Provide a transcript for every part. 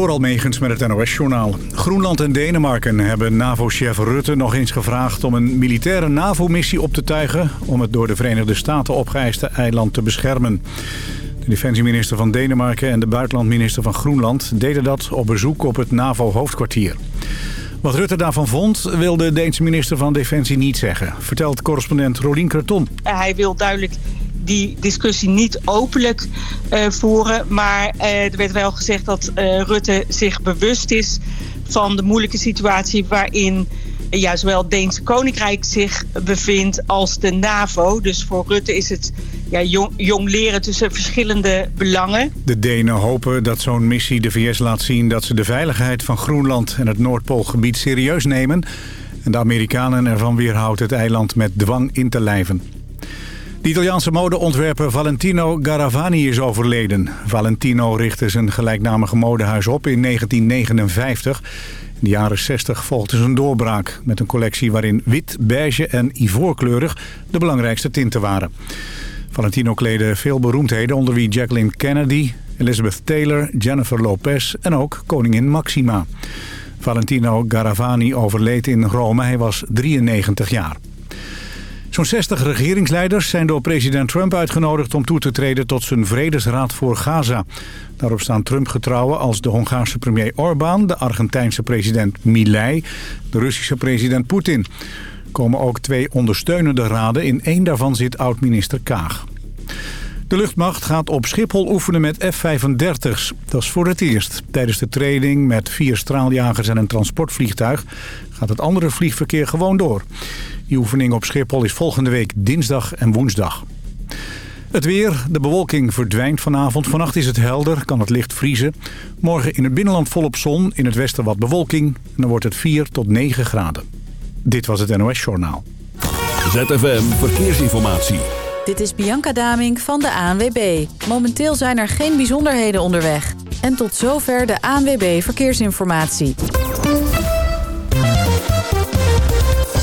Vooral meegens met het NOS-journaal. Groenland en Denemarken hebben NAVO-chef Rutte nog eens gevraagd... om een militaire NAVO-missie op te tuigen... om het door de Verenigde Staten opgeëiste eiland te beschermen. De defensieminister van Denemarken en de buitenlandminister van Groenland... deden dat op bezoek op het NAVO-hoofdkwartier. Wat Rutte daarvan vond, wil de Deense minister van Defensie niet zeggen... vertelt correspondent Rolien Kreton. Hij wil duidelijk die discussie niet openlijk uh, voeren. Maar uh, er werd wel gezegd dat uh, Rutte zich bewust is van de moeilijke situatie waarin ja, zowel het Deense Koninkrijk zich bevindt als de NAVO. Dus voor Rutte is het ja, jong, jong leren tussen verschillende belangen. De Denen hopen dat zo'n missie de VS laat zien dat ze de veiligheid van Groenland en het Noordpoolgebied serieus nemen. En de Amerikanen ervan weerhoudt het eiland met dwang in te lijven. De Italiaanse modeontwerper Valentino Garavani is overleden. Valentino richtte zijn gelijknamige modehuis op in 1959. In de jaren 60 volgde zijn doorbraak met een collectie waarin wit, beige en ivoorkleurig de belangrijkste tinten waren. Valentino kleedde veel beroemdheden onder wie Jacqueline Kennedy, Elizabeth Taylor, Jennifer Lopez en ook koningin Maxima. Valentino Garavani overleed in Rome, hij was 93 jaar. Zo'n 60 regeringsleiders zijn door president Trump uitgenodigd om toe te treden tot zijn vredesraad voor Gaza. Daarop staan Trump-getrouwen als de Hongaarse premier Orbán, de Argentijnse president Milei, de Russische president Poetin. Er komen ook twee ondersteunende raden, in één daarvan zit oud-minister Kaag. De luchtmacht gaat op Schiphol oefenen met F-35's. Dat is voor het eerst. Tijdens de training met vier straaljagers en een transportvliegtuig gaat het andere vliegverkeer gewoon door. Die oefening op Schiphol is volgende week dinsdag en woensdag. Het weer, de bewolking verdwijnt vanavond. Vannacht is het helder, kan het licht vriezen. Morgen in het binnenland volop zon, in het westen wat bewolking. En dan wordt het 4 tot 9 graden. Dit was het NOS Journaal. ZFM Verkeersinformatie. Dit is Bianca Daming van de ANWB. Momenteel zijn er geen bijzonderheden onderweg. En tot zover de ANWB Verkeersinformatie.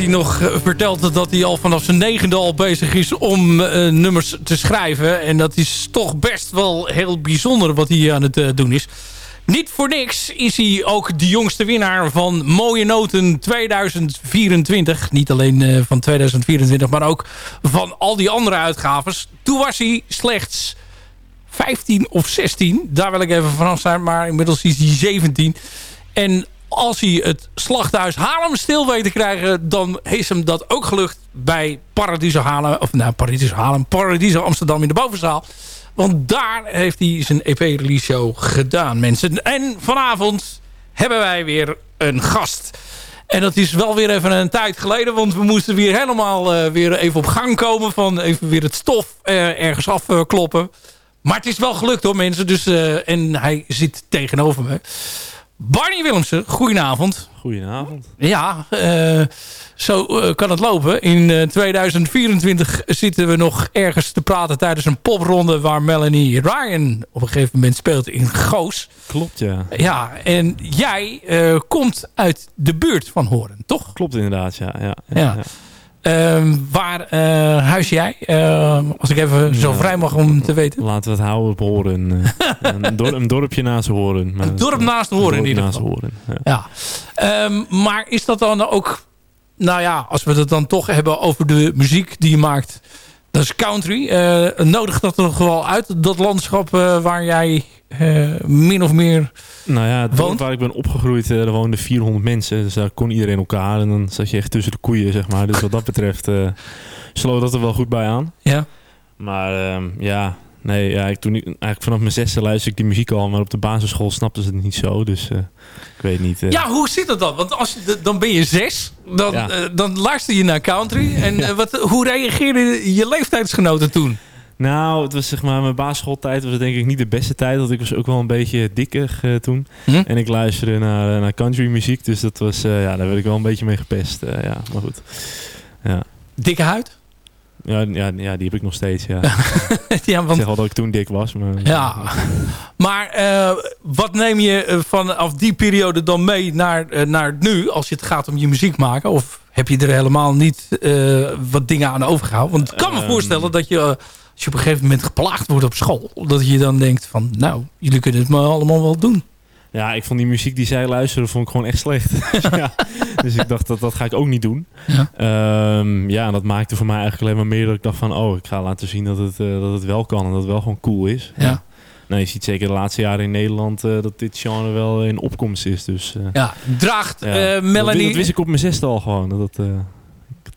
Hij nog eh, verteld dat hij al vanaf zijn negende al bezig is om uh, nummers te schrijven. En dat is toch best wel heel bijzonder wat hij aan het uh, doen is. Niet voor niks is hij ook de jongste winnaar van Mooie Noten 2024. Niet alleen van 2024, maar ook van al die andere uitgaves. Toen was hij slechts 15 of 16. Daar wil ik even vanaf zijn, maar inmiddels is hij 17. En als hij het slachthuis Haarlem stil weet te krijgen... dan is hem dat ook gelukt bij Paradiso Haarlem. Of nou, Paradiso Haarlem. Paradiso Amsterdam in de bovenzaal. Want daar heeft hij zijn EP-release show gedaan, mensen. En vanavond hebben wij weer een gast. En dat is wel weer even een tijd geleden. Want we moesten weer helemaal uh, weer even op gang komen. Van even weer het stof uh, ergens afkloppen. Uh, maar het is wel gelukt hoor mensen. Dus, uh, en hij zit tegenover me. Barney Willemsen, goedenavond. Goedenavond. Ja, uh, zo uh, kan het lopen. In uh, 2024 zitten we nog ergens te praten tijdens een popronde... waar Melanie Ryan op een gegeven moment speelt in Goos. Klopt, ja. Ja, en jij komt uit de buurt van Horen, toch? Klopt inderdaad, ja. ja, ja. ja. Waar uh, huis jij? Uh, als ik even zo vrij mag om te weten. Laten we het houden op Horen. een, dorp, een, dorpje naast Horen. Een dorp naast Horen in ieder geval. Horen, ja. ja. Um, maar is dat dan ook... Nou ja, als we het dan toch hebben over de muziek die je maakt... Dat is country. Uh, nodig dat er wel uit, dat landschap waar jij min of meer nou ja, het woont. waar ik ben opgegroeid, er woonden 400 mensen. Dus daar kon iedereen elkaar. En dan zat je echt tussen de koeien, zeg maar. Dus wat dat betreft sloot dat er wel goed bij aan. Ja. Maar uh, ja, nee ja, ik, toen eigenlijk vanaf mijn zesde luisterde ik die muziek al, maar op de basisschool snapten ze het niet zo. Dus eh, ik weet niet. eh. Ja, hoe zit dat dan? Want als je, dan ben je zes, dan, Ja. eh, dan luister je naar country. En wat, hoe reageerden je leeftijdsgenoten toen? Nou, het was zeg maar, mijn basisschooltijd was denk ik niet de beste tijd. Want ik was ook wel een beetje dikker toen. Hm? En ik luisterde naar, naar country muziek. Dus dat was, ja, daar werd ik wel een beetje mee gepest. ja, maar goed. Ja. Dikke huid? Ja, ja, ja, die heb ik nog steeds, ja. ja, Ik want zeg wel dat ik toen dik was, maar... Ja, maar eh, wat neem je eh, vanaf die periode dan mee naar, eh, naar nu... als het gaat om je muziek maken? Of heb je er helemaal niet wat dingen aan overgehouden? Want ik kan me Ehm. voorstellen dat je... als je op een gegeven moment geplaagd wordt op school... dat je dan denkt van... nou, jullie kunnen het maar allemaal wel doen. Ja, ik vond die muziek die zij luisterden, vond ik gewoon echt slecht. ja. Dus ik dacht, dat, dat ga ik ook niet doen. Ja. Ehm, ja, en dat maakte voor mij eigenlijk alleen maar meer dat ik dacht van... oh, ik ga laten zien dat het, eh, dat het wel kan en dat het wel gewoon cool is. Ja. Nou, je ziet zeker de laatste jaren in Nederland eh, dat dit genre wel in opkomst is. Dus eh, Ja, draagt Melanie... dat wist ik op mijn zesde al gewoon. Dat,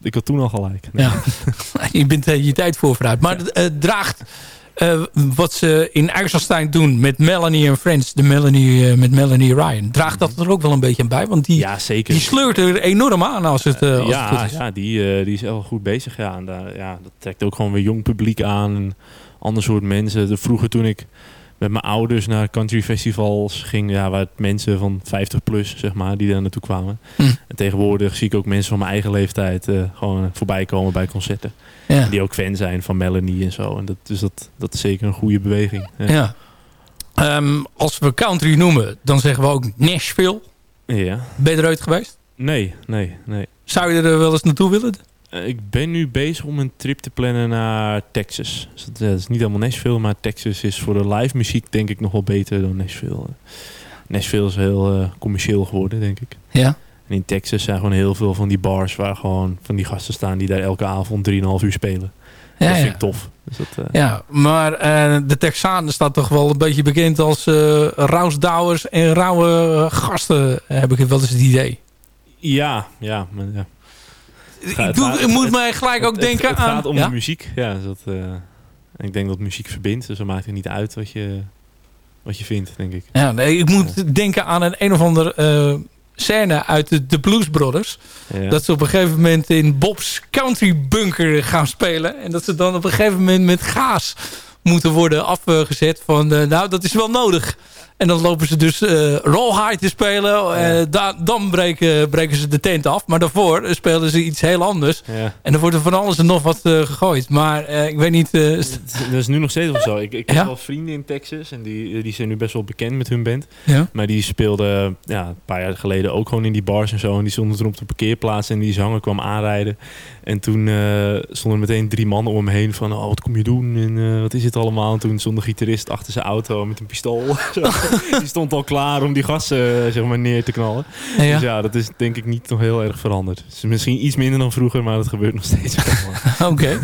ik, had toen al gelijk. Nee. Ja, je bent je tijd voor vooruit. Maar draagt eh, wat ze in IJsselstein doen met Melanie en Friends, de Melanie eh, met Melanie Ryan, draagt dat er ook wel een beetje aan bij? Want die, Ja, zeker. die sleurt er enorm aan als het, eh, als het ja, goed is. ja die, die is wel goed bezig. Ja. En daar, ja, dat trekt ook gewoon weer jong publiek aan. En ander soort mensen. De, vroeger toen ik met mijn ouders naar country festivals ging, ja, waar het mensen van 50 plus, zeg maar, die daar naartoe kwamen. Hm. En tegenwoordig zie ik ook mensen van mijn eigen leeftijd eh, gewoon voorbij komen bij concerten. Ja. Die ook fan zijn van Melanie en zo. En dat, dus dat, dat is zeker een goede beweging. Ja. Ja. Ehm, als we country noemen, dan zeggen we ook Nashville. ja. Ben je er ooit geweest? Nee, nee, nee. Zou je er wel eens naartoe willen? Eh, Ik ben nu bezig om een trip te plannen naar Texas. Dus dat, eh, dat is niet helemaal Nashville, maar Texas is voor de live muziek denk ik nog wel beter dan Nashville. Nashville is heel eh, commercieel geworden, denk ik. Ja. En in Texas zijn gewoon heel veel van die bars waar gewoon van die gasten staan die daar elke avond 3,5 uur spelen. Ja, dat vind ja. ik tof. Dus dat, ja maar de Texaan staat toch wel een beetje bekend als eh rausdouwers en rauwe gasten, heb ik wel eens het idee. ja, ja, maar ja. Ik, doe, moet het- mij gelijk ook Het- denken het, het aan... gaat om ja? de muziek. Ja, dat, en ik denk dat muziek verbindt, dus dan maakt het niet uit wat je, wat je vindt, denk ik. Ja, nee, ik moet denken aan een een of andere eh, scène uit de, de Blues Brothers. Ja. Dat ze op een gegeven moment in Bob's Country Bunker gaan spelen. En dat ze dan op een gegeven moment met gaas moeten worden afgezet. Van, eh, nou, dat is wel nodig. En dan lopen ze dus eh Rawhide te spelen. Eh, da- dan breken, breken ze de tent af. Maar daarvoor eh, spelen ze iets heel anders. ja. En dan wordt er van alles en nog wat eh, gegooid. Maar eh, ik weet niet... eh, Dat is nu nog steeds wel zo. Ik, ik heb Ja? wel vrienden in Texas en die, die zijn nu best wel bekend met hun band. ja? Maar die speelden ja, een paar jaar geleden ook gewoon in die bars en zo. En die stonden toen op de parkeerplaats en die zanger kwam aanrijden. En toen eh, stonden er meteen drie mannen om hem heen van... Oh, wat kom je doen? En eh, wat is dit allemaal? En toen stond de gitarist achter zijn auto met een pistool. Die stond al klaar om die gasten zeg maar, neer te knallen. Ja, ja. Dus ja, dat is denk ik niet nog heel erg veranderd. Is misschien iets minder dan vroeger, maar dat gebeurt nog steeds. Oké.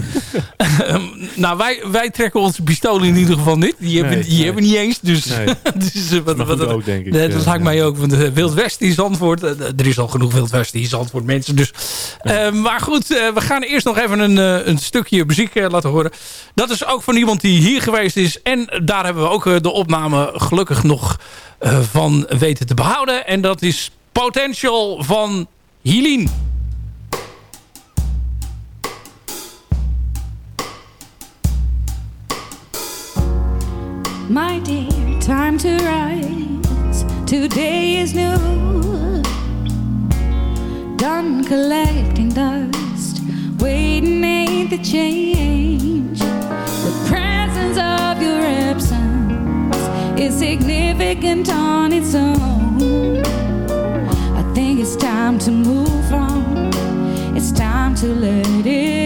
Ehm, nou, wij, wij trekken onze pistolen in ieder geval niet. Die hebben, Nee, die nee. hebben we niet eens. Dus, Nee. dus eh, wat, wat, ook, denk ik. Dat Ja, lijkt ja. mij ook. Want de Wild West Zandvoort. eh, er is al genoeg Wild West in Zandvoort mensen. Dus. Eh, maar goed, eh, we gaan eerst nog even een, eh, een stukje muziek eh, laten horen. Dat is ook van iemand die hier geweest is. En daar hebben we ook eh, de opname gelukkig nog eh, van weten te behouden. En dat is Potential van Helene. My dear, time to rise. Today is new. Done collecting dust. Waiting ain't the change. Significant on its own. I think it's time to move on. It's time to let it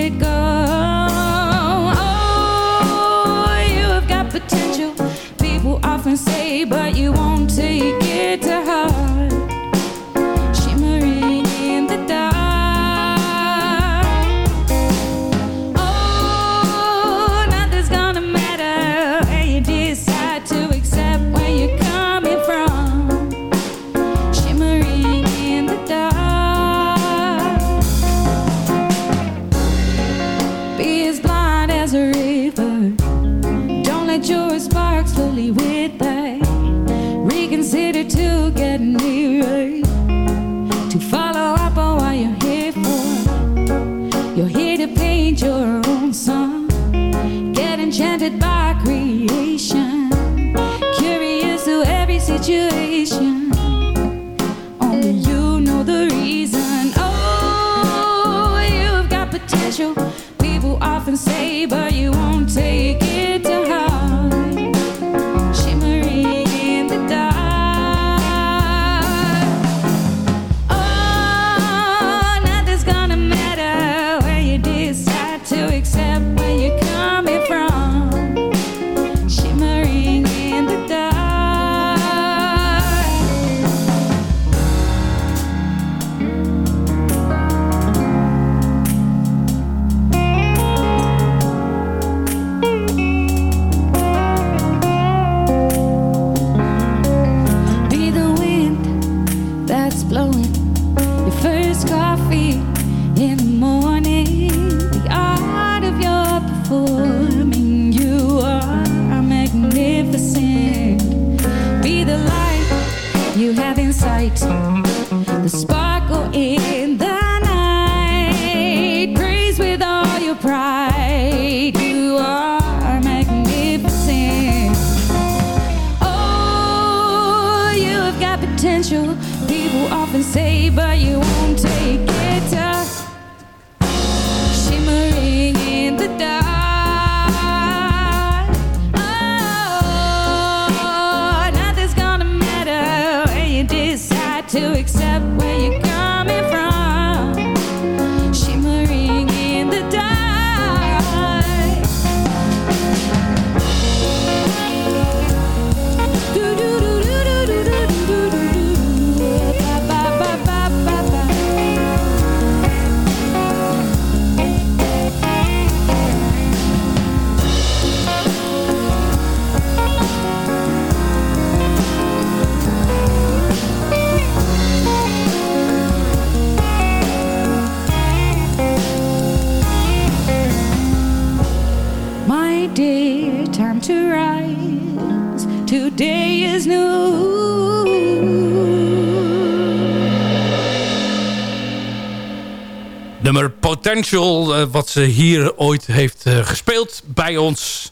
Eh, wat ze hier ooit heeft eh, gespeeld bij ons.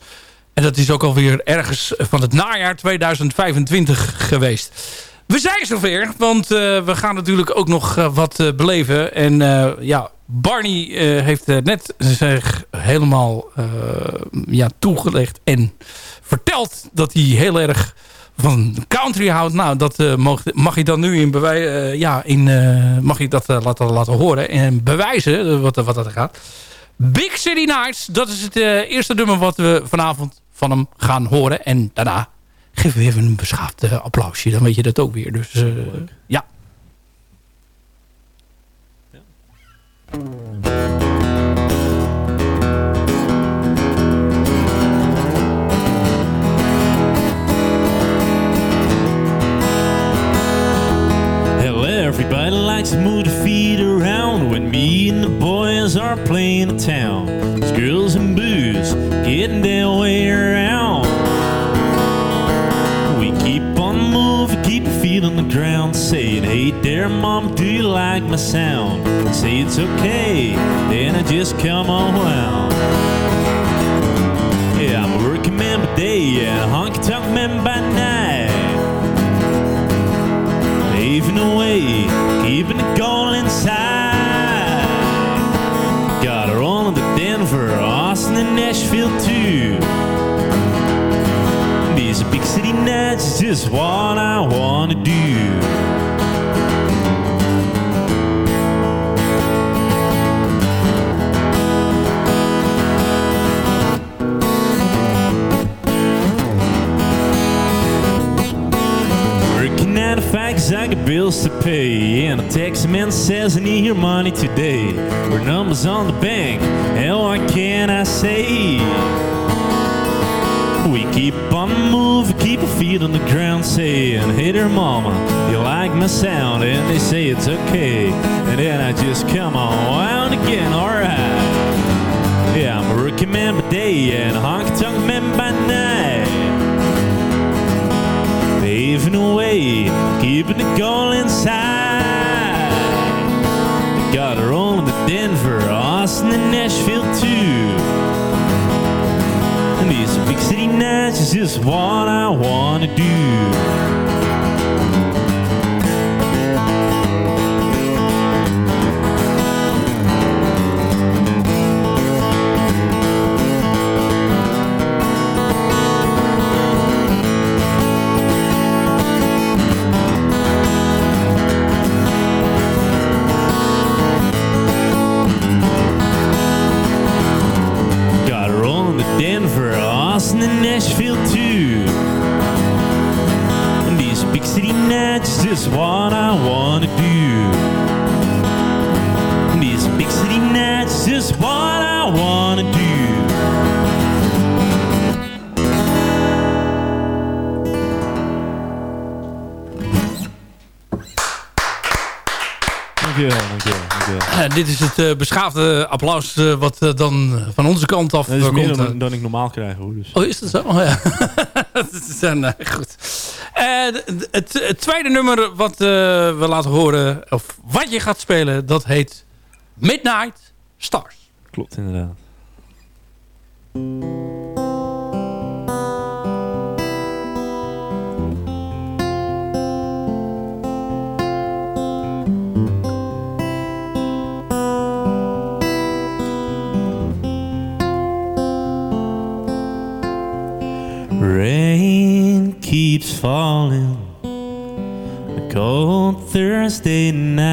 En dat is ook alweer ergens van het najaar 2025 geweest. We zijn zover, want eh, we gaan natuurlijk ook nog wat beleven. En ja, Barney heeft net zich helemaal ja, toegelegd en verteld dat hij heel erg van country houdt. Nou, dat eh, mag, mag je dan nu in eh, ja, in, eh, mag je dat laten, laten horen en bewijzen wat, wat dat gaat. Big City Nights, dat is het eerste nummer wat we vanavond van hem gaan horen. En daarna geven we even een beschaafd applausje. Dan weet je dat ook weer. Dus eh, ja. Everybody likes to move their feet around when me and the boys are playing the town. It's girls and booze getting their way around. We keep on moving, keep our feet on the ground, saying, Hey there, mom, do you like my sound? Say it's okay, then I just come on round. Yeah, I'm a working man by day and uh, a honky tonk man by night paving the way, keeping it going inside. Got her on to Denver, Austin, and Nashville too. These big city nights is just what I wanna do. At a fact I got bills to pay. And a taxi man says I need your money today. We're numbers on the bank, hell, what can I say? We keep on moving, keep our feet on the ground, saying, Hey there, mama, you like my sound? And they say it's okay. And then I just come on again, alright. Yeah, I'm a rookie man by day and a honky tonk man by night. away, keeping it going inside. We got her on to Denver, Austin, and Nashville too. And these big city nights is just what I wanna do. Is what I wanna dit is het eh, beschaafde applaus eh, wat eh, dan van onze kant af Dat is meer komt. dan, dan ik normaal krijg hoor. Dus. Oh, is dat zo? Oh, ja. dat is eh, goed. Het, het tweede nummer wat we laten horen, of wat je gaat spelen, dat heet Midnight Stars. Klopt inderdaad. Thursday night.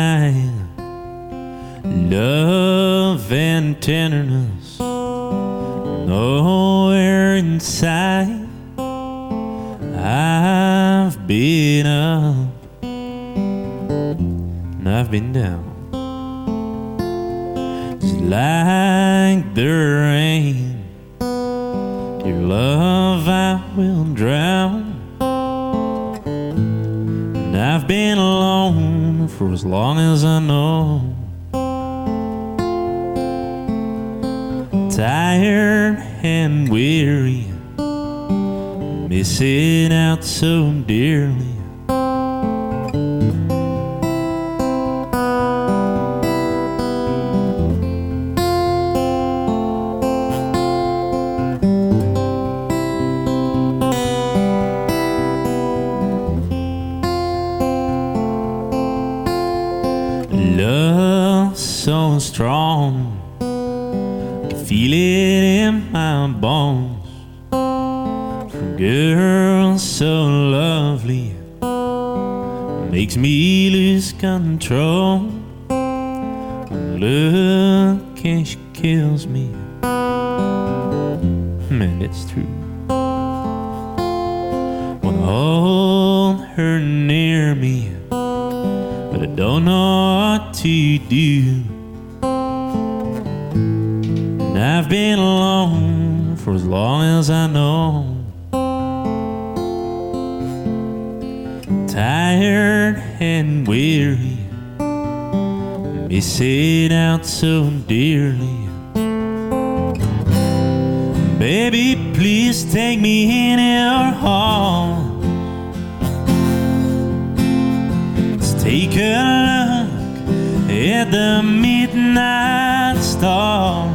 To. And I've been alone for as long as I know. Tired and weary, missing out so dearly. Baby, please take me in your arms. Let's take a look at the midnight stars.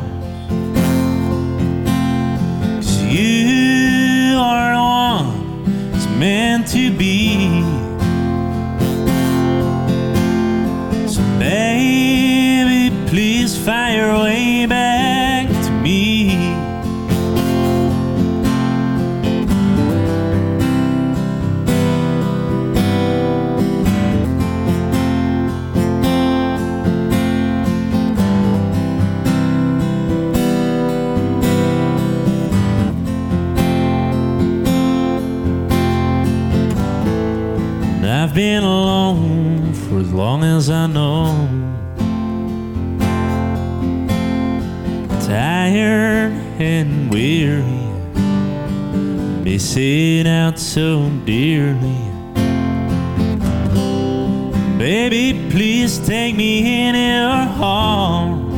And weary, missing out so dearly. Baby, please take me in your arms.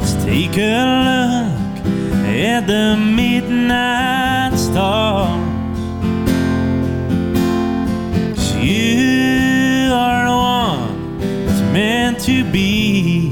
Let's take a look at the midnight stars. you are the one that's meant to be.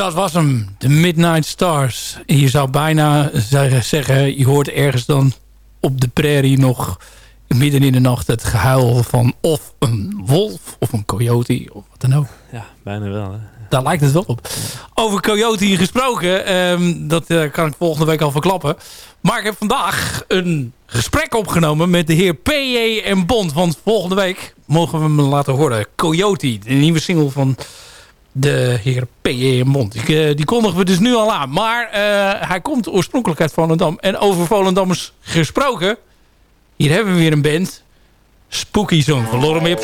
Dat was hem, de Midnight Stars. En je zou bijna zeggen- je hoort ergens dan op de prairie nog midden in de nacht het gehuil van of een wolf of een coyote of wat dan ook. ja, bijna wel. Hè. Daar lijkt het wel op. Over Coyote gesproken, ehm, dat eh, kan ik volgende week al verklappen. Maar ik heb vandaag een gesprek opgenomen met de heer P.J. en Bond. Want volgende week mogen we hem laten horen. Coyote, de nieuwe single van de heer Bond. Die, eh, die kondigen we dus nu al aan. Maar eh, hij komt oorspronkelijk uit Volendam. En over Volendammers gesproken, hier hebben we weer een band. Spooky Song van Lorem.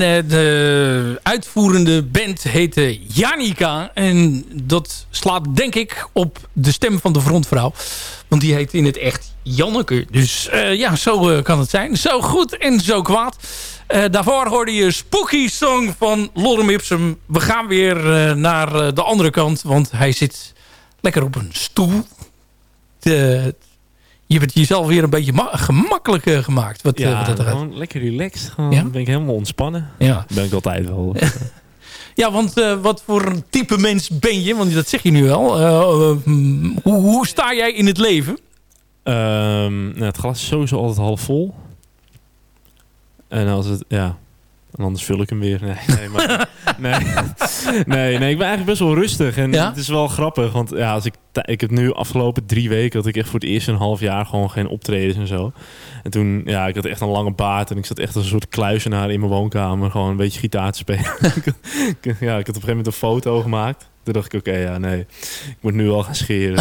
En eh, de uitvoerende band heette Janica. En dat slaat denk ik op de stem van de frontvrouw. Want die heet in het echt Janneke. Dus eh, ja, zo eh, kan het zijn. Zo goed en zo kwaad. Daarvoor hoorde je Spooky Song van Lorem Ipsum. We gaan weer naar de andere kant. Want hij zit lekker op een stoel. De, je hebt het jezelf weer een beetje ma- gemakkelijk eh, gemaakt. Wat, eh, Ja, wat dat gewoon lekker relaxed. Gewoon Ja? ben ik helemaal ontspannen. Ja. Ben ik altijd wel. Ja, want eh, wat voor een type mens ben je? Want dat zeg je nu wel. Eh, hoe, hoe sta jij in het leven? Ehm, nou, het glas is sowieso altijd half vol. En als het, ja. En anders vul ik hem weer. Nee, nee, maar, nee, nee, nee, ik ben eigenlijk best wel rustig. En Ja? het is wel grappig. Want ja, als ik, ik heb nu afgelopen drie weken... dat ik echt voor het eerst een half jaar gewoon geen optredens en zo. En toen, ja, ik had echt een lange baard. En ik zat echt als een soort kluizenaar in mijn woonkamer. Gewoon een beetje gitaar te spelen. Ja, ik had op een gegeven moment een foto gemaakt. Toen dacht ik, oké, ja, nee. Ik moet nu wel gaan scheren.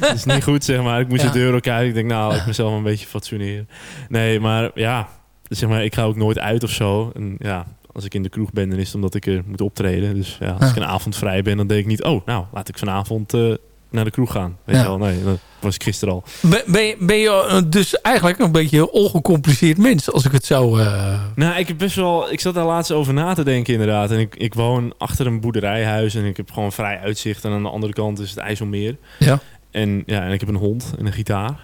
Het is niet goed, zeg maar. Ik moest Ja. de deur ook kijken. Ik denk, nou, ik mezelf een beetje fatsoeneren. Nee, maar ja, zeg maar, ik ga ook nooit uit of zo. En ja, als ik in de kroeg ben, dan is het omdat ik er moet optreden. Dus ja, als ik een avond vrij ben, dan denk ik niet... oh, nou, laat ik vanavond eh, naar de kroeg gaan. Weet Ja. je wel, nee, dat was ik gisteren al. Ben, ben, je- ben je eh, dus eigenlijk een beetje een ongecompliceerd mens, als ik het zo... eh, Nou, ik heb best wel. Ik zat daar laatst over na te denken, inderdaad. En ik, ik woon achter een boerderijhuis en ik heb gewoon vrij uitzicht. En aan de andere kant is het IJsselmeer. Ja. En ja, en ik heb een hond en een gitaar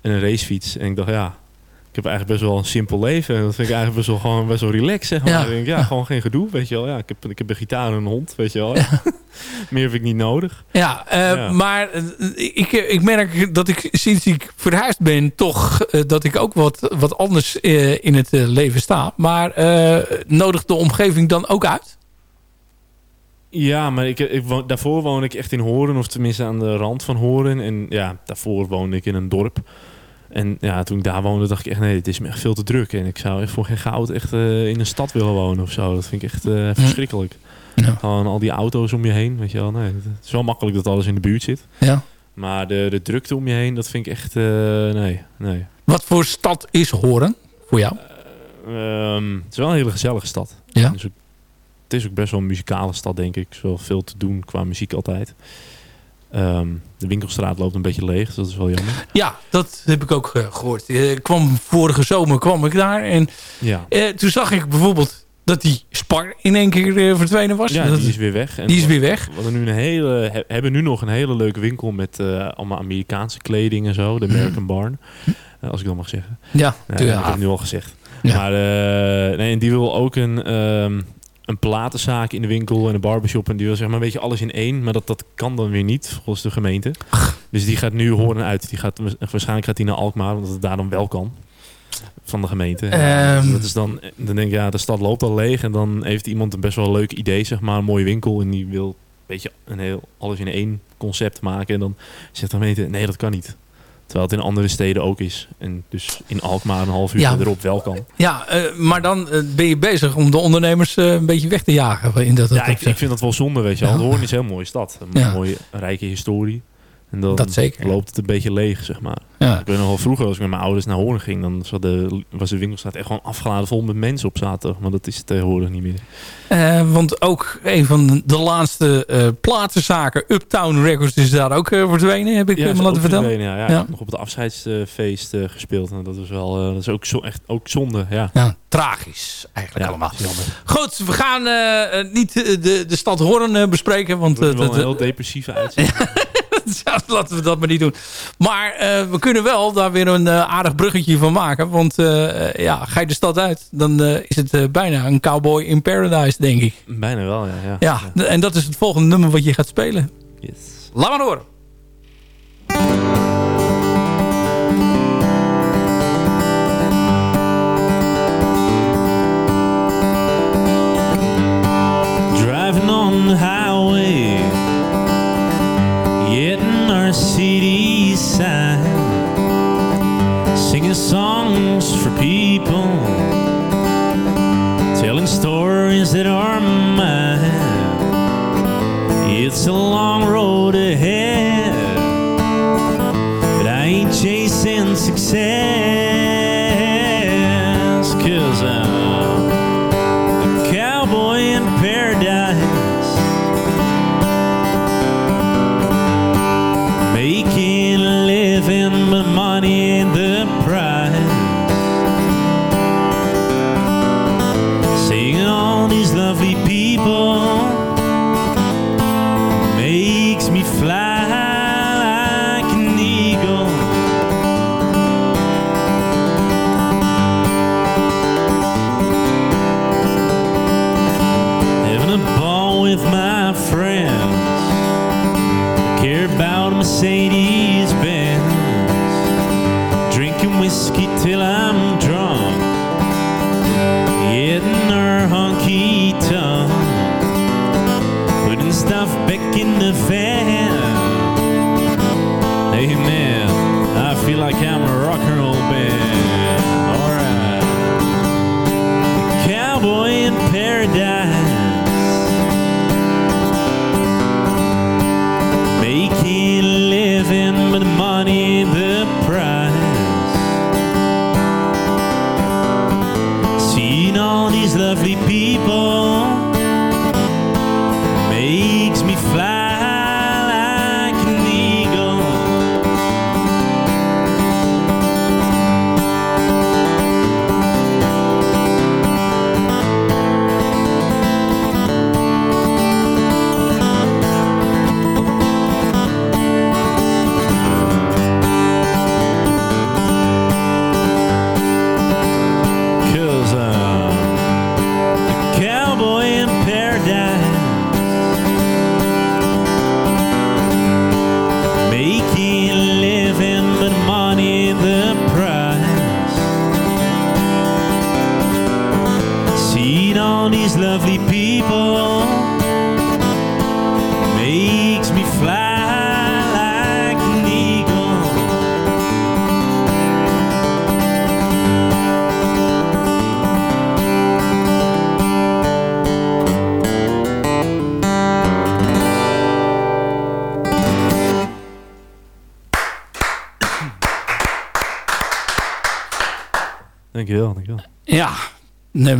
en een racefiets. En ik dacht, ja, ik heb eigenlijk best wel een simpel leven. En dat vind ik eigenlijk best wel gewoon best wel relaxed, zeg maar. Ja. Ik denk, ja, gewoon geen gedoe, weet je wel. Ja, ik heb, ik heb een gitaar en een hond, weet je wel. Meer heb ik niet nodig. Ja, eh, maar eh, ik, ik merk dat ik sinds ik verhuisd ben... toch eh, dat ik ook wat, wat anders in het leven sta. Maar nodigt de omgeving dan ook uit? Ja, maar ik, ik woon, daarvoor woonde ik echt in Horen, of tenminste aan de rand van Horen. En ja, daarvoor woonde ik in een dorp. En ja, toen ik daar woonde, dacht ik echt, nee, het is me echt veel te druk. En ik zou echt voor geen goud echt eh, in een stad willen wonen of zo. Dat vind ik echt eh, verschrikkelijk. Ja. Gewoon al die auto's om je heen, weet je wel. Nee, het is wel makkelijk dat alles in de buurt zit. Ja. Maar de, de drukte om je heen, dat vind ik echt, eh, nee, nee. Wat voor stad is Horen voor jou? Ehm, het is wel een hele gezellige stad. Ja. Het is, ook, het is ook best wel een muzikale stad, denk ik. Er is wel veel te doen qua muziek altijd. Ehm, de winkelstraat loopt een beetje leeg, dus dat is wel jammer. Ja, dat heb ik ook eh, gehoord. Eh, Ik kwam vorige zomer kwam ik daar en Ja, eh, toen zag ik bijvoorbeeld dat die Spar in één keer eh, verdwenen was. ja Dat- die is weer weg. En die is weer weg. We hadden nu een hele, he- hebben nu nog een hele leuke winkel met eh, allemaal Amerikaanse kleding en zo. De American Barn. Eh, als ik dat mag zeggen. Ja, Ja, ja. heb ik nu al gezegd. Maar eh, nee, en die wil ook een, ehm, een platenzaak in de winkel en een barbershop. En die wil zeg maar een beetje alles in één. Maar dat, dat kan dan weer niet, volgens de gemeente. Dus die gaat nu horen uit. Die gaat, waarschijnlijk gaat die naar Alkmaar, omdat het daar dan wel kan. Van de gemeente. Ehm. dat is dan, dan denk ik, ja, de stad loopt al leeg. En dan heeft iemand een best wel leuk idee, zeg maar. Een mooie winkel. En die wil een beetje een heel alles in één concept maken. En dan zegt de gemeente, nee, dat kan niet. Terwijl het in andere steden ook is. En dus in Alkmaar een half uur Ja. verderop wel kan. Ja, eh, maar dan eh, ben je bezig om de ondernemers eh, een beetje weg te jagen. In dat, Ja, ik, vind dat wel zonde, weet je wel. Ja. Want Hoorn is een heel mooie stad. Een Ja. mooie, rijke historie. En dan Dat zeker. loopt het een beetje leeg, zeg maar. Ja. Ik weet nog wel vroeger, als ik met mijn ouders naar Hoorn ging... dan zat de, was de winkelstraat echt gewoon afgeladen vol met mensen op zaterdag. Maar dat is het tegenwoordig niet meer. Eh, want ook een van de laatste eh platenzaken, Uptown Records, is daar ook eh, verdwenen, heb ik Ja, is me laten vertellen. verdwenen, Ja, ja. Ja. Ik nog op het afscheidsfeest gespeeld. En dat is wel, dat is ook zo, echt ook zonde, ja. Ja, tragisch eigenlijk allemaal. Goed, we gaan niet de, de stad Hoorn eh, bespreken, want Het wordt wel een heel depressieve uitzending. Laten we dat maar niet doen. Maar eh, we kunnen wel daar weer een eh, aardig bruggetje van maken. Want eh, ja, ga je de stad uit, dan is het bijna een cowboy in paradise, denk ik. Bijna wel, ja. ja. Ja, en dat is het volgende nummer wat je gaat spelen. Yes. Laat maar horen.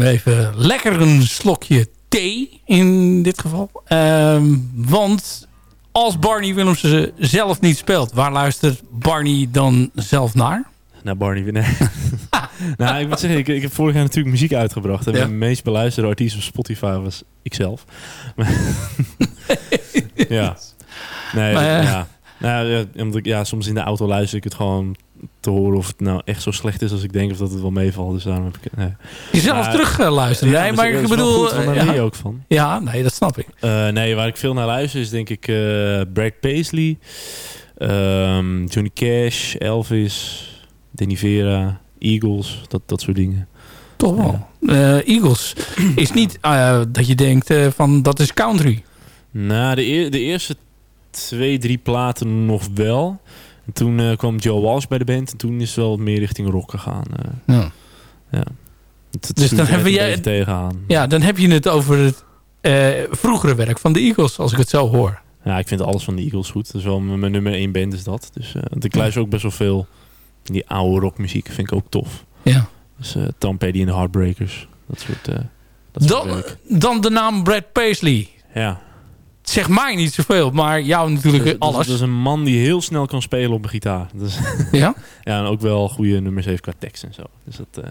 Even lekker een slokje thee in dit geval. Ehm, want als Barney Willemsen zelf niet speelt, waar luistert Barney dan zelf naar? Nou, Barney, nee. nou, ik moet zeggen, ik, ik heb vorig jaar natuurlijk muziek uitgebracht. En Ja. mijn meest beluisterde artiest op Spotify was ikzelf. Ja. Nee, Maar, eh, ja. Nou, ja, omdat ik, ja, soms in de auto luister ik het gewoon te horen of het nou echt zo slecht is als ik denk of dat het wel meevalt. Dus daarom heb ik. Nee. Jezelf Ja, terug eh, luisteren. Ja, nee, maar ik bedoel... goed, daar eh, leer je ja. ook van. ja, nee, dat snap ik. Eh, nee, waar ik veel naar luister is denk ik eh, Brad Paisley, ehm, Johnny Cash, Elvis, Denny Vera, Eagles, dat, dat soort dingen. Toch wel. Eh, Eagles is niet eh, dat je denkt eh, van dat is country. Nou, de, de eerste twee, drie platen nog wel. En toen eh, kwam Joe Walsh bij de band en toen is het wel meer richting rock gegaan. eh. Ja. ja. Het, het Dus dan hebben jij- tegenaan. ja, dan heb je het over het eh, vroegere werk van de Eagles, als ik het zo hoor. Ja, ik vind alles van de Eagles goed. Dat is wel mijn mijn nummer één band is dat. Dus, eh, ik luister ook best wel veel die oude rockmuziek. Vind ik ook tof. Ja. Dus eh Tom Petty en de Heartbreakers. Dat soort, eh dat soort Dan, werk. dan de naam Brad Paisley. Ja. Zeg mij niet zoveel, maar jou natuurlijk is- alles. dat is een man die heel snel kan spelen op een gitaar. Dat is, Ja? ja, en ook wel goede nummers heeft qua tekst en zo. Dus dat, eh,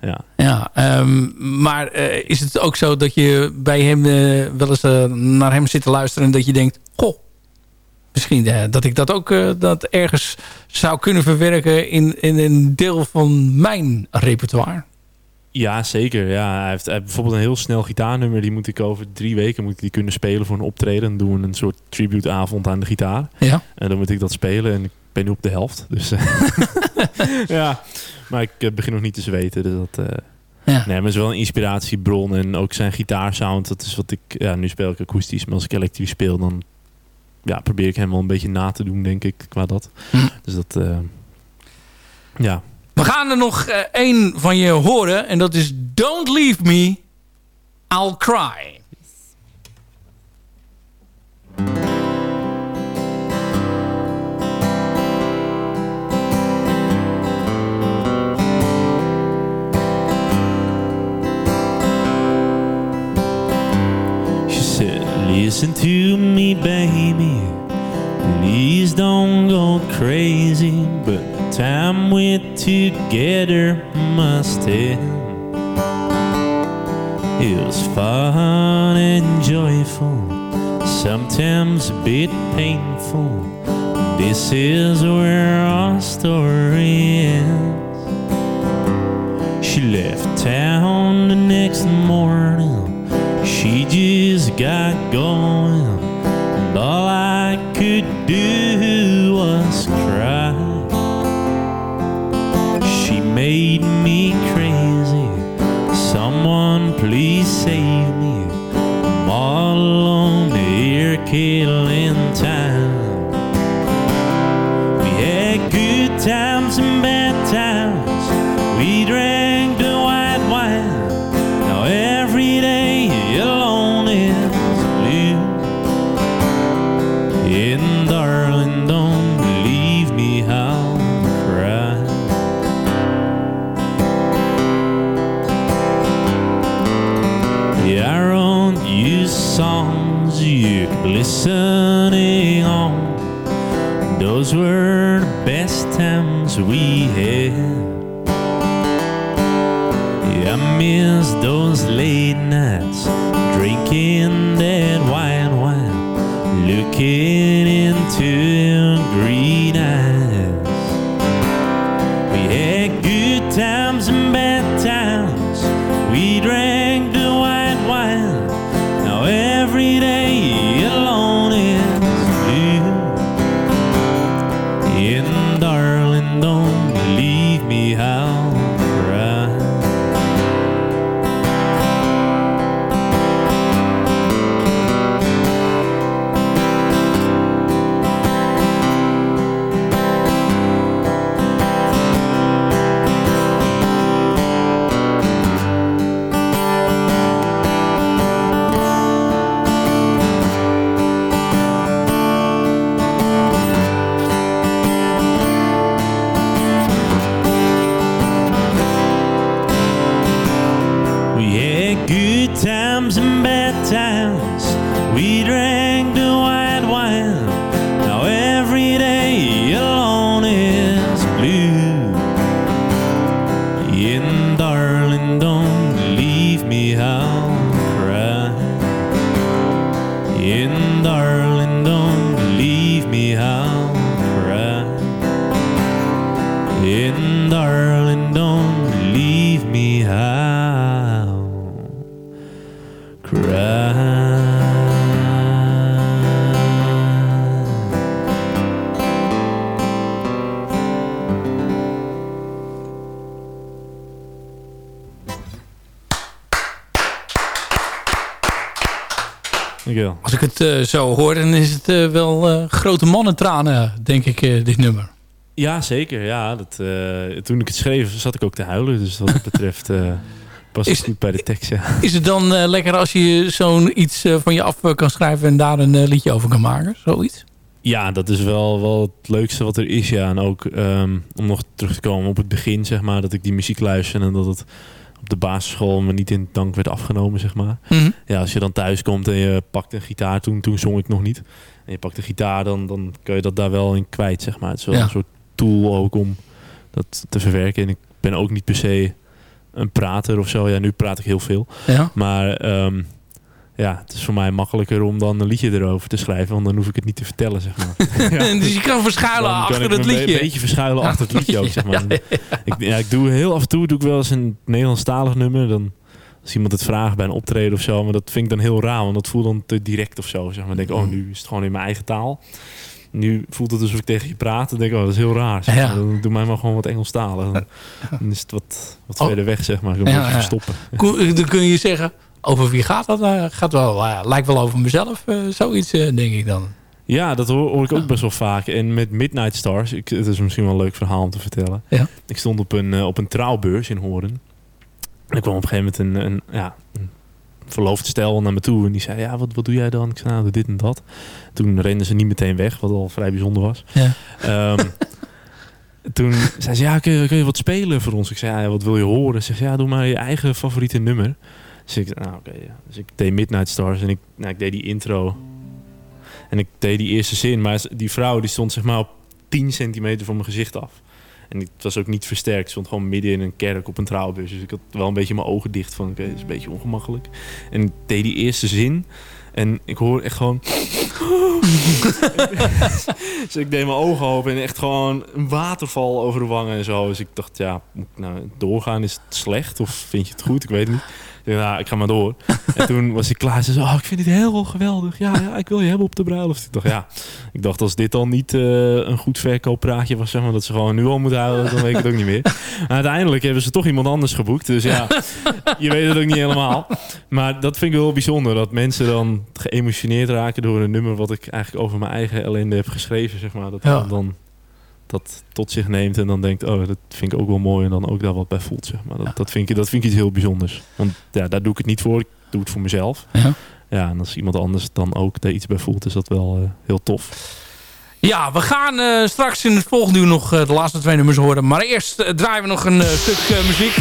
ja. Ja, ehm, maar eh, is het ook zo dat je bij hem eh, wel eens naar hem zit te luisteren en dat je denkt, goh, misschien dat ik dat ook dat ergens zou kunnen verwerken in, in een deel van mijn repertoire? Ja, zeker. Ja, hij, heeft, hij heeft bijvoorbeeld een heel snel gitaarnummer. Die moet ik over drie weken moet ik die kunnen spelen voor een optreden. Dan doen we een soort tributeavond aan de gitaar. Ja. En dan moet ik dat spelen. En ik ben nu op de helft. Dus ja, maar ik eh, begin nog niet te zweten. Dus dat, eh, Ja. nee, maar het is wel een inspiratiebron. En ook zijn gitaarsound. Dat is wat ik... Ja, nu speel ik akoestisch. Maar als ik elektrisch speel, dan ja, probeer ik hem wel een beetje na te doen, denk ik. Qua dat. Hm. Dus dat... eh, ja, We gaan er nog eh, één van je horen en dat is Don't Leave Me, I'll Cry. Listen to me, baby. Please don't go crazy. But time we're together must end. It was fun and joyful, sometimes a bit painful. This is where our story ends. She left town the next morning. She just got going, and all I could Those were the best times we had. Yeah, I miss those late nights, drinking that white wine, looking Dankjewel. Als ik het eh, zo hoor, dan is het eh, wel eh, grote mannentranen, denk ik, dit nummer. Ja, zeker. Ja, dat, toen ik het schreef, zat ik ook te huilen. Dus wat dat betreft pas het Is- goed bij de tekst. Ja. Is het dan lekker als je zo'n iets van je af kan schrijven en daar een liedje over kan maken? Zoiets? Ja, dat is wel, wel het leukste wat er is. Ja. En ook ehm, om nog terug te komen op het begin, zeg maar, dat ik die muziek luister en dat het op de basisschool me niet in dank werd afgenomen, zeg maar. Mhm. Ja, als je dan thuis komt en je pakt een gitaar, toen, toen zong ik nog niet. En je pakt een gitaar, dan, dan kun je dat daar wel in kwijt, zeg maar. Het is wel Ja. een soort tool ook om dat te verwerken. En ik ben ook niet per se een prater of zo. Ja, nu praat ik heel veel. Ja. Maar ehm, ja, het is voor mij makkelijker om dan een liedje erover te schrijven, want dan hoef ik het niet te vertellen, zeg maar. Ja. dus je kan verschuilen Dan kan achter ik het een liedje. be- beetje verschuilen achter het liedje ook, zeg maar. Ja, Ik, ja, ik doe heel af en toe doe ik wel eens een Nederlandstalig nummer. Dan, als iemand het vraagt bij een optreden of zo. Maar dat vind ik dan heel raar, want dat voelt dan te direct of zo. Zeg maar. Dan denk ik, oh, nu is het gewoon in mijn eigen taal. Nu voelt het alsof ik tegen je praat. Dan denk ik, oh, dat is heel raar. Zeg maar. Dan doe mij maar gewoon wat Engelstalig. Dan, dan is het wat, wat Oh. verder weg, zeg maar. Ik moet Ja, even ja. stoppen. Ko- Dan kun je zeggen, over wie gaat dat? Eh, gaat wel, eh, lijkt wel over mezelf, eh, zoiets denk ik dan. Ja, dat hoor, hoor ik ook best wel vaak. En met Midnight Stars, ik, het is misschien wel een leuk verhaal om te vertellen. Ja. Ik stond op een, op een trouwbeurs in Horen. En ik kwam op een gegeven moment een, een, ja, een verloofd stel naar me toe. En die zei, ja, wat, wat doe jij dan? Ik zei, nou, dit en dat. Toen renden ze niet meteen weg, wat al vrij bijzonder was. Ja. Ehm, toen zei ze, ja, kun je, kun je wat spelen voor ons? Ik zei, ja, wat wil je horen? Ze zei, ja, doe maar je eigen favoriete nummer. Dus ik, nou, dus ik deed Midnight Stars en ik, nou, ik deed die intro. En ik deed die eerste zin, maar die vrouw die stond zeg maar op 10 centimeter van mijn gezicht af. En het was ook niet versterkt. Ik stond gewoon midden in een kerk op een trouwbus. Dus ik had wel een beetje mijn ogen dicht van, oké, is een beetje ongemakkelijk. En ik deed die eerste zin en ik hoor echt gewoon... dus ik deed mijn ogen open en echt gewoon een waterval over de wangen en zo. Dus ik dacht, ja, moet ik nou doorgaan? Is het slecht of vind je het goed? Ik weet niet. Nou, ik ga maar door. En toen was ik klaar. Ze zei, oh, ik vind dit heel geweldig. Ja, ja, ik wil je hebben op de bruiloft. Ik dacht, ja. Ik dacht, als dit dan niet eh, een goed verkooppraatje was, zeg maar, dat ze gewoon nu al moeten houden, dan weet ik het ook niet meer. Maar uiteindelijk hebben ze toch iemand anders geboekt. Dus ja, je weet het ook niet helemaal. Maar dat vind ik wel bijzonder. Dat mensen dan geëmotioneerd raken door een nummer wat ik eigenlijk over mijn eigen ellende heb geschreven, zeg maar. Dat Ja. dan dat tot zich neemt en dan denkt, oh, dat vind ik ook wel mooi en dan ook daar wat bij voelt, zeg maar. Dat, dat, vind, ik, dat vind ik iets heel bijzonders. Want ja, daar doe ik het niet voor. Ik doe het voor mezelf. Ja. Ja, en als iemand anders dan ook daar iets bij voelt, is dat wel eh, heel tof. Ja, we gaan eh, straks in het volgende uur nog eh, de laatste twee nummers horen. Maar eerst draaien we nog een stuk muziek.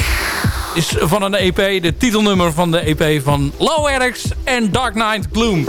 Is van een EP, de titelnummer van de EP van Low Eric's en Dark Knight Gloom.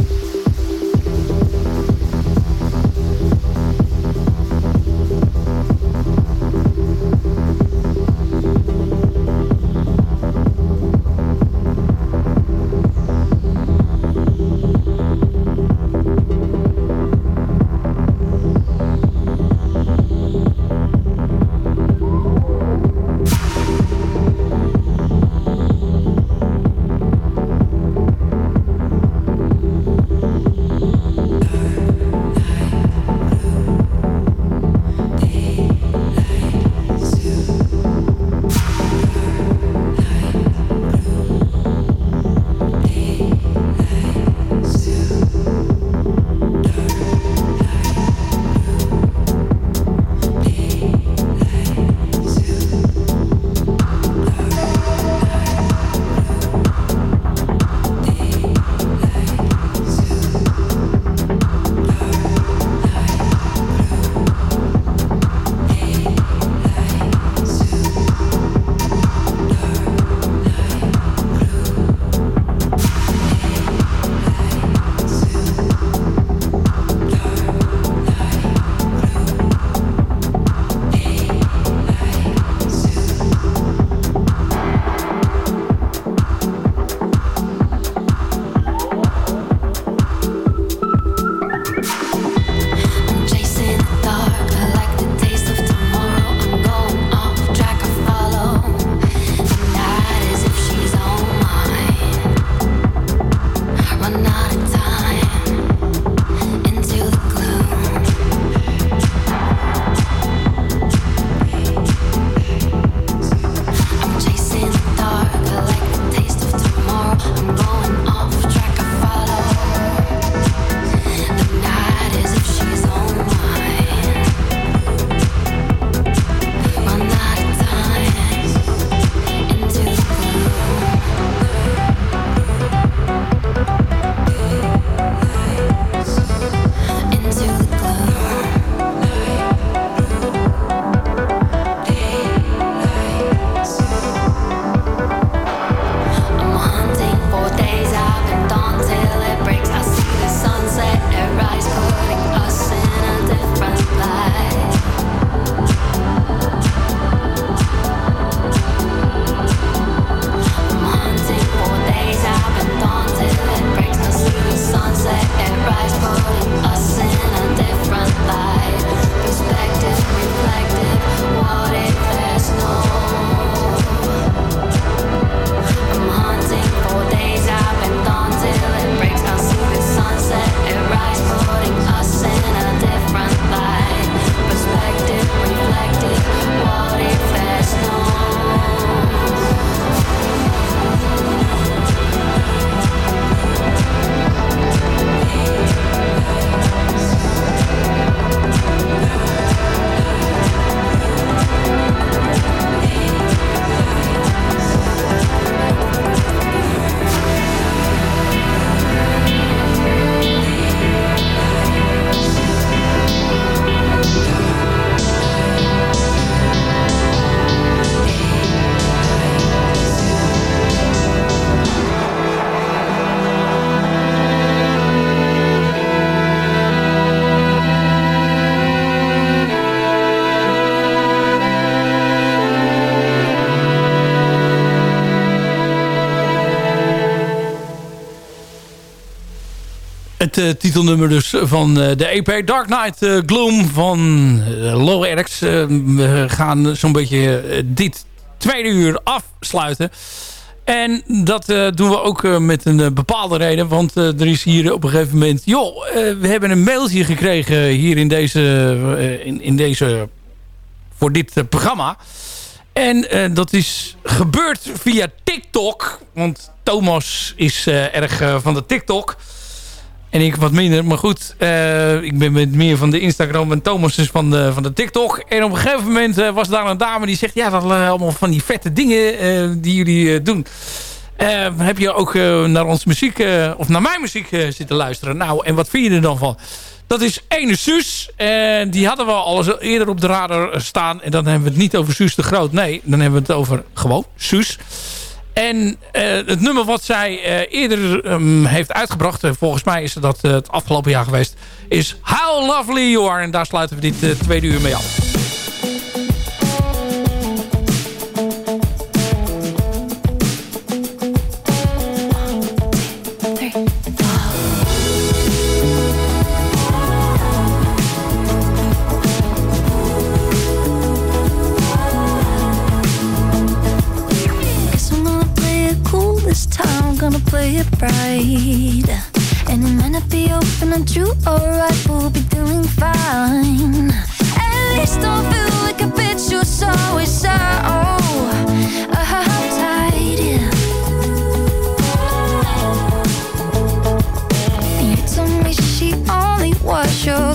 Uh, titelnummer dus van uh, de EP Dark Knight uh, Gloom van Low we gaan zo'n beetje dit tweede uur afsluiten. En dat doen we ook met een bepaalde reden. Want er is hier op een gegeven moment... joh, we hebben een mailtje gekregen hier in deze... in, in deze voor dit programma. En dat is gebeurd via TikTok. Want Thomas is erg van de TikTok... En ik wat minder. Maar goed, uh, ik ben met meer van de Instagram en Thomas is van de, van de TikTok. En op een gegeven moment uh, was daar een dame die zegt... Ja, dat zijn allemaal van die vette dingen die jullie doen. heb je ook naar onze muziek, of naar mijn muziek zitten luisteren? Nou, en wat vind je er dan van? Dat is ene Suus. En die hadden we al eerder op de radar staan. En dan hebben we het niet over Suus de Groot. Nee, dan hebben we het over gewoon Suus. En uh, het nummer wat zij uh, eerder um, heeft uitgebracht... Uh, volgens mij is dat het afgelopen jaar geweest... is How Lovely You Are. En daar sluiten we dit tweede uur mee af. Gonna play it right. And it might not be open and true, alright, we'll be doing fine. At least don't feel like a bitch, you're so so. Oh, tight, yeah. You told me she only was your